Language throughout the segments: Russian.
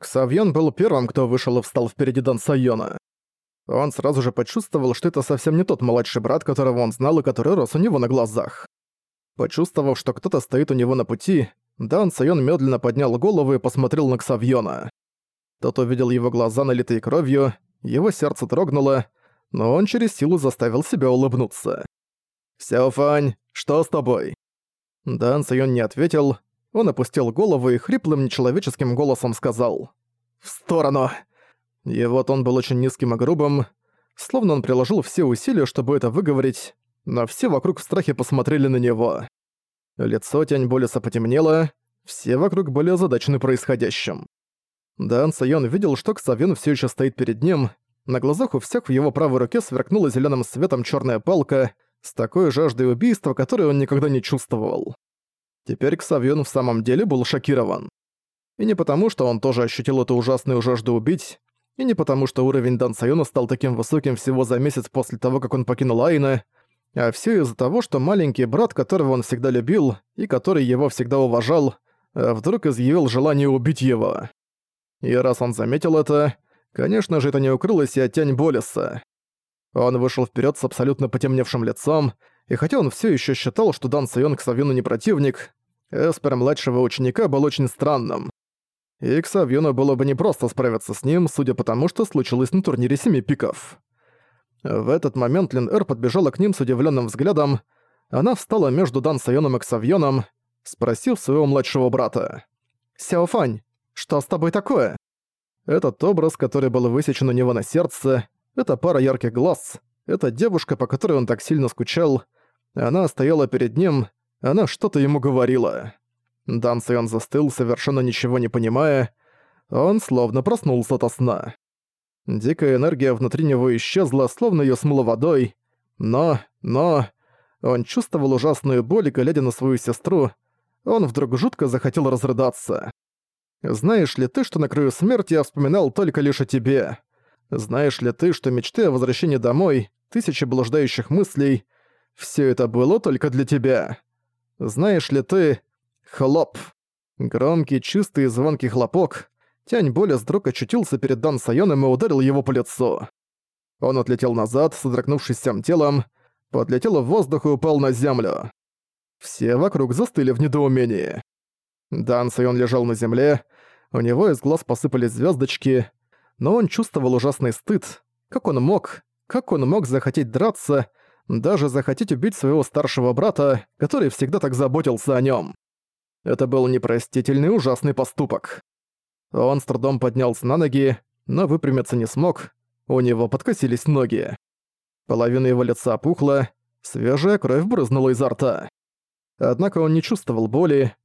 Ксавьон был первым, кто вышел и встал впереди Дан Сайона. Он сразу же почувствовал, что это совсем не тот младший брат, которого он знал и который рос у него на глазах. Почувствовав, что кто-то стоит у него на пути, Дан Сайон медленно поднял голову и посмотрел на Ксавьона. Тот увидел его глаза, налитые кровью, его сердце дрогнуло, но он через силу заставил себя улыбнуться. «Сяофань, что с тобой?» Дан Сайон не ответил, он опустил голову и хриплым нечеловеческим голосом сказал «В сторону!». Его тон был очень низким и грубым, словно он приложил все усилия, чтобы это выговорить, но все вокруг в страхе посмотрели на него. Лицо Тянь Болеса потемнело, все вокруг были озадачены происходящим. Дан Сайон видел, что Ксавин все еще стоит перед ним, на глазах у всех в его правой руке сверкнула зеленым светом черная палка с такой жаждой убийства, которой он никогда не чувствовал. Теперь Ксавьон в самом деле был шокирован. И не потому, что он тоже ощутил эту ужасную жажду убить, и не потому, что уровень Дан Сайона стал таким высоким всего за месяц после того, как он покинул Айна, а все из-за того, что маленький брат, которого он всегда любил и который его всегда уважал, а вдруг изъявил желание убить его. И раз он заметил это, конечно же, это не укрылось и от тень Болеса. Он вышел вперед с абсолютно потемневшим лицом, и хотя он все еще считал, что Дан Сайон к Савьюну не противник, Эспер младшего ученика был очень странным. И к Савьюну было бы непросто справиться с ним, судя по тому, что случилось на турнире Семи Пиков. В этот момент Лин Эр подбежала к ним с удивленным взглядом. Она встала между Дан Сайоном и Ксавьоном, спросив своего младшего брата. «Сяофань, что с тобой такое?» Этот образ, который был высечен у него на сердце, это пара ярких глаз, это девушка, по которой он так сильно скучал, она стояла перед ним, она что-то ему говорила. Дан Сайон застыл, совершенно ничего не понимая, он словно проснулся ото сна. Дикая энергия внутри него исчезла, словно её смыло водой. Но, но... Он чувствовал ужасную боль, глядя на свою сестру. Он вдруг жутко захотел разрыдаться. «Знаешь ли ты, что на краю смерти я вспоминал только лишь о тебе? Знаешь ли ты, что мечты о возвращении домой, тысячи блуждающих мыслей, все это было только для тебя? Знаешь ли ты... Хлоп!» Громкий, чистый и звонкий хлопок, Тянь боли вдруг очутился перед Дан Сайоном и ударил его по лицу. Он отлетел назад, содрогнувшись всем телом, подлетел в воздух и упал на землю. Все вокруг застыли в недоумении. Дан Сайон лежал на земле, у него из глаз посыпались звездочки, но он чувствовал ужасный стыд. Как он мог, как он мог захотеть драться, даже захотеть убить своего старшего брата, который всегда так заботился о нем. Это был непростительный ужасный поступок. Он с трудом поднялся на ноги, но выпрямиться не смог, у него подкосились ноги. Половина его лица опухла, свежая кровь брызнула изо рта. Однако он не чувствовал боли,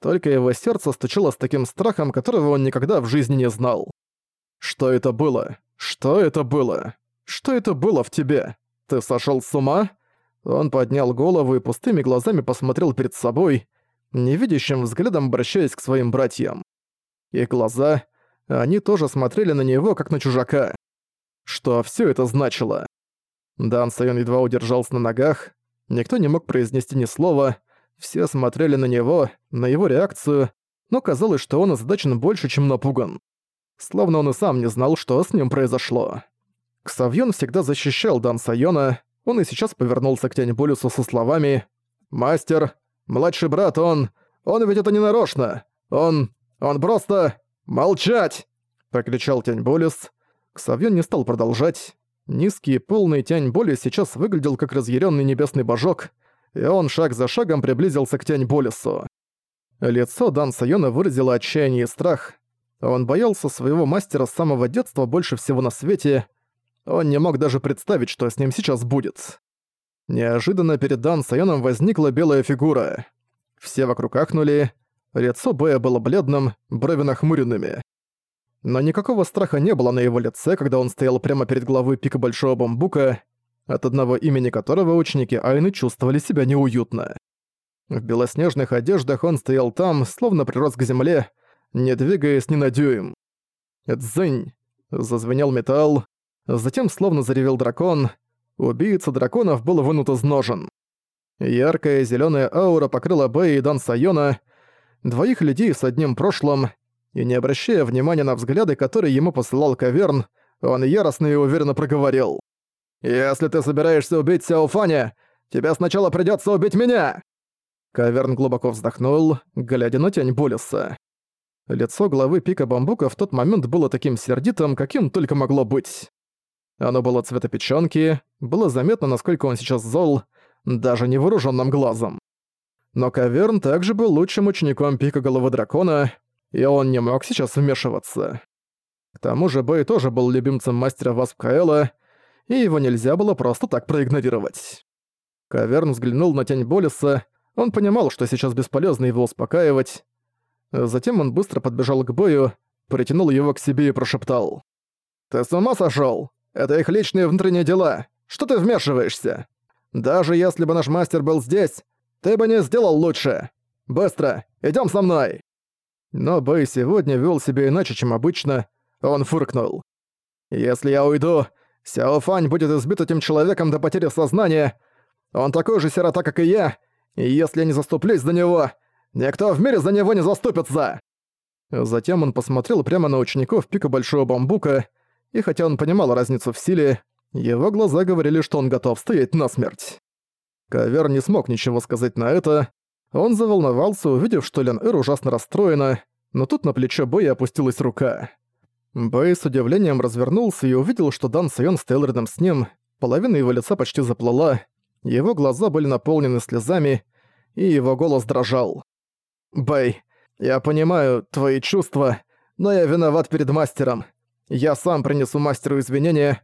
только его сердце стучало с таким страхом, которого он никогда в жизни не знал. «Что это было? Что это было? Что это было в тебе? Ты сошёл с ума?» Он поднял голову и пустыми глазами посмотрел перед собой, невидящим взглядом обращаясь к своим братьям. Их глаза, они тоже смотрели на него, как на чужака. Что все это значило? Дан Сайон едва удержался на ногах, никто не мог произнести ни слова, все смотрели на него, на его реакцию, но казалось, что он озадачен больше, чем напуган. Словно он и сам не знал, что с ним произошло. Ксавьон всегда защищал Дан Сайона, он и сейчас повернулся к Тянь Болюсу со словами «Мастер, младший брат, он... Он ведь это не нарочно! Он... Он просто... Молчать!» — прокричал Тянь Болис. Ксавьон не стал продолжать. Низкий, полный Тянь Болис сейчас выглядел как разъяренный небесный божок, и он шаг за шагом приблизился к Тянь Болису. Лицо Дан Сайона выразило отчаяние и страх. Он боялся своего мастера с самого детства больше всего на свете. Он не мог даже представить, что с ним сейчас будет. Неожиданно перед Дан Сайоном возникла белая фигура. Все вокруг ахнули, Лицо Бэя было бледным, брови нахмуренными. Но никакого страха не было на его лице, когда он стоял прямо перед главой пика Большого Бамбука, от одного имени которого ученики Айны чувствовали себя неуютно. В белоснежных одеждах он стоял там, словно прирос к земле, не двигаясь ни на дюйм. «Дзынь!» — зазвенел металл, затем словно заревел дракон, убийца драконов был вынут из ножен. Яркая зеленая аура покрыла Бэя и Дан Сайона, двоих людей с одним прошлым, и не обращая внимания на взгляды, которые ему посылал Каверн, он яростно и уверенно проговорил. «Если ты собираешься убить Сяофаня, тебе сначала придётся убить меня!» Каверн глубоко вздохнул, глядя на тень Болиса. Лицо главы пика бамбука в тот момент было таким сердитым, каким только могло быть. Оно было цвета печёнки, было заметно, насколько он сейчас зол, даже невооружённым глазом. Но Каверн также был лучшим учеником пика головы дракона, и он не мог сейчас вмешиваться. К тому же Бэй тоже был любимцем мастера Васп Каэла, и его нельзя было просто так проигнорировать. Каверн взглянул на тень Болиса, он понимал, что сейчас бесполезно его успокаивать. Затем он быстро подбежал к Бою, притянул его к себе и прошептал. «Ты с ума сошёл? Это их личные внутренние дела. Что ты вмешиваешься? Даже если бы наш мастер был здесь, ты бы не сделал лучше. Быстро, идём со мной!» Но Бэй сегодня вел себя иначе, чем обычно, он фыркнул. «Если я уйду, Сяо Фань будет избит этим человеком до потери сознания. Он такой же сирота, как и я, и если я не заступлюсь за него, никто в мире за него не заступится!» Затем он посмотрел прямо на учеников пика Большого Бамбука, и хотя он понимал разницу в силе, его глаза говорили, что он готов стоять насмерть. Кавер не смог ничего сказать на это, он заволновался, увидев, что Лян Эр ужасно расстроена, но тут на плечо Бэя опустилась рука. Бэй с удивлением развернулся и увидел, что Дан Сайон стоял рядом с ним, половина его лица почти заплыла, его глаза были наполнены слезами, и его голос дрожал. «Бэй, я понимаю твои чувства, но я виноват перед мастером. Я сам принесу мастеру извинения.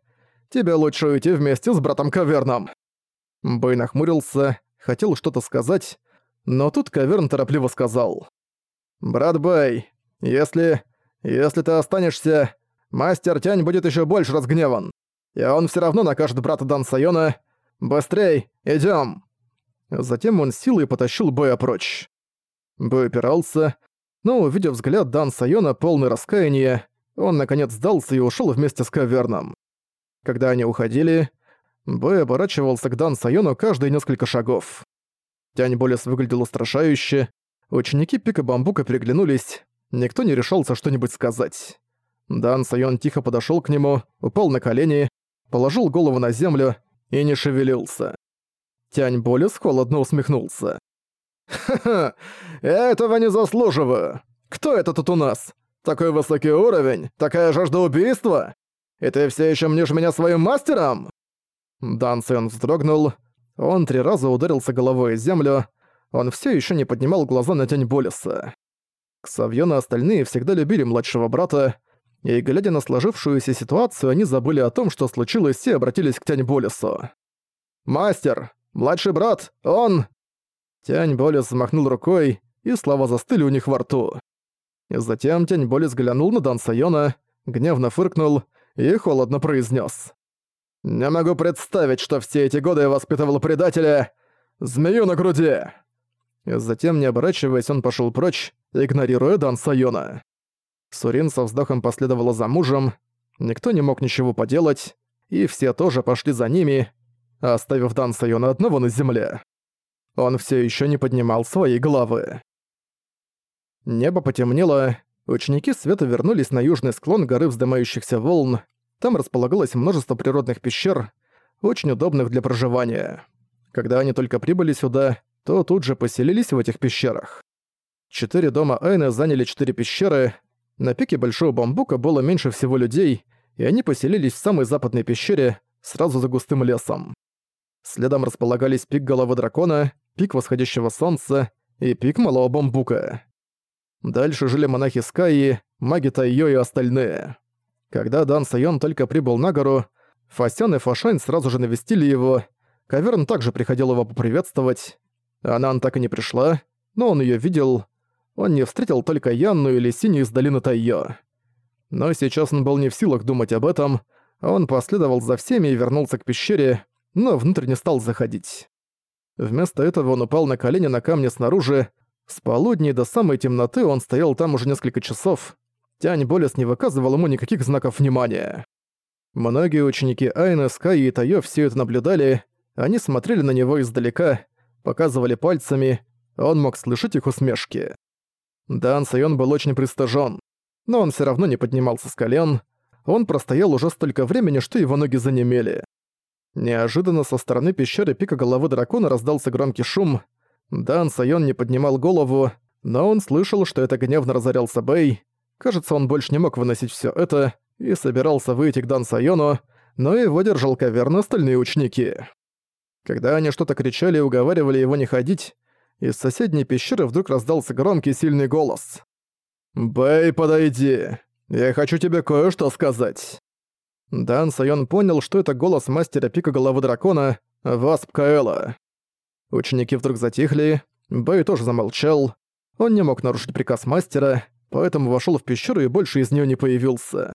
Тебе лучше уйти вместе с братом Каверном». Бэй нахмурился, хотел что-то сказать, но тут Каверн торопливо сказал. «Брат Бэй, если... Если ты останешься, мастер Тянь будет еще больше разгневан. И он все равно накажет брата Дан Сайона. Быстрей, идем. Затем он силой потащил Бэя прочь. Бэй опирался, но, увидев взгляд Дан Сайона, полный раскаяния, он наконец сдался и ушел вместе с Каверном. Когда они уходили, Бэй оборачивался к Дан Сайону каждые несколько шагов. Тянь Болес выглядел устрашающе, ученики Пика Бамбука переглянулись, Никто не решался что-нибудь сказать. Дан Сайон тихо подошёл к нему, упал на колени, положил голову на землю и не шевелился. Тянь Болес холодно усмехнулся. «Ха-ха! Этого не заслуживаю! Кто это тут у нас? Такой высокий уровень? Такая жажда убийства? И ты всё ещё мнешь меня своим мастером?» Дан Сайон вздрогнул. Он три раза ударился головой о землю. Он всё ещё не поднимал глаза на Тянь Болеса. Ксавьон и остальные всегда любили младшего брата, и, глядя на сложившуюся ситуацию, они забыли о том, что случилось, и обратились к Тянь Болесу. «Мастер! Младший брат! Он...» Тянь Болес взмахнул рукой, и слова застыли у них во рту. Затем Тянь Болес глянул на Дан Сайона, гневно фыркнул и холодно произнес: «Не могу представить, что все эти годы я воспитывал предателя! Змею на груди!» Затем, не оборачиваясь, он пошел прочь, игнорируя Дан Сайона. Сурин со вздохом последовала за мужем, никто не мог ничего поделать, и все тоже пошли за ними, оставив Дан Сайона одного на земле. Он все еще не поднимал своей головы. Небо потемнело, ученики света вернулись на южный склон горы вздымающихся волн, там располагалось множество природных пещер, очень удобных для проживания. Когда они только прибыли сюда, то тут же поселились в этих пещерах. Четыре дома Айны заняли четыре пещеры. На пике Большого Бамбука было меньше всего людей, и они поселились в самой западной пещере, сразу за густым лесом. Следом располагались пик Головы Дракона, пик Восходящего Солнца и пик Малого Бамбука. Дальше жили монахи Скайи, маги Тайо и остальные. Когда Дан Сайон только прибыл на гору, Фасян и Фашань сразу же навестили его, Каверн также приходил его поприветствовать. Анан так и не пришла, но он её видел, он не встретил только Янну или Синю из долины Тайо. Но сейчас он был не в силах думать об этом, он последовал за всеми и вернулся к пещере, но внутрь не стал заходить. Вместо этого он упал на колени на камне снаружи. С полудня до самой темноты он стоял там уже несколько часов. Тянь Болес не выказывал ему никаких знаков внимания. Многие ученики Айны, Скай и Тайо все это наблюдали, они смотрели на него издалека, показывали пальцами, он мог слышать их усмешки. Дан Сайон был очень пристыжен. но он все равно не поднимался с колен. Он простоял уже столько времени, что его ноги занемели. Неожиданно со стороны пещеры пика головы дракона раздался громкий шум. Дан Сайон не поднимал голову, но он слышал, что это гневно разорялся Бэй. Кажется, он больше не мог выносить все это и собирался выйти к Дан Сайону, но его держал каверно остальные ученики. Когда они что-то кричали и уговаривали его не ходить, из соседней пещеры вдруг раздался громкий сильный голос. «Бэй, подойди! Я хочу тебе кое-что сказать!» Дан Сайон понял, что это голос мастера пика головы дракона, Васп Каэла. Ученики вдруг затихли, Бэй тоже замолчал. Он не мог нарушить приказ мастера, поэтому вошел в пещеру и больше из нее не появился.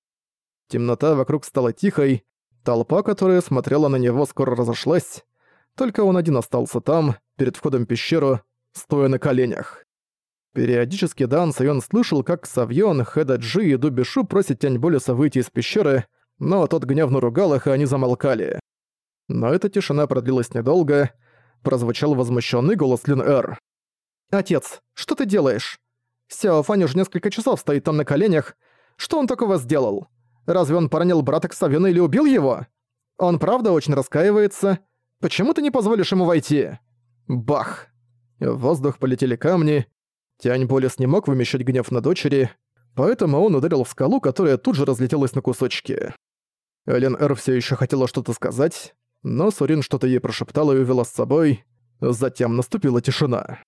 Темнота вокруг стала тихой, толпа, которая смотрела на него, скоро разошлась. Только он один остался там, перед входом в пещеру, стоя на коленях. Периодически Дан Сайон слышал, как Савьон, Хэдаджи и Дубишу просят Тянь Болеса выйти из пещеры, но тот гневно ругал их, и они замолкали. Но эта тишина продлилась недолго. Прозвучал возмущенный голос Лин Эр. «Отец, что ты делаешь? Сяо Фань уже несколько часов стоит там на коленях. Что он такого сделал? Разве он поранил брата Ксавина или убил его? Он правда очень раскаивается. Почему ты не позволишь ему войти?» Бах! В воздух полетели камни. Тянь Болес не мог вымещать гнев на дочери, поэтому он ударил в скалу, которая тут же разлетелась на кусочки. Элен Эр все еще хотела что-то сказать, но Сурин что-то ей прошептала и увела с собой. Затем наступила тишина.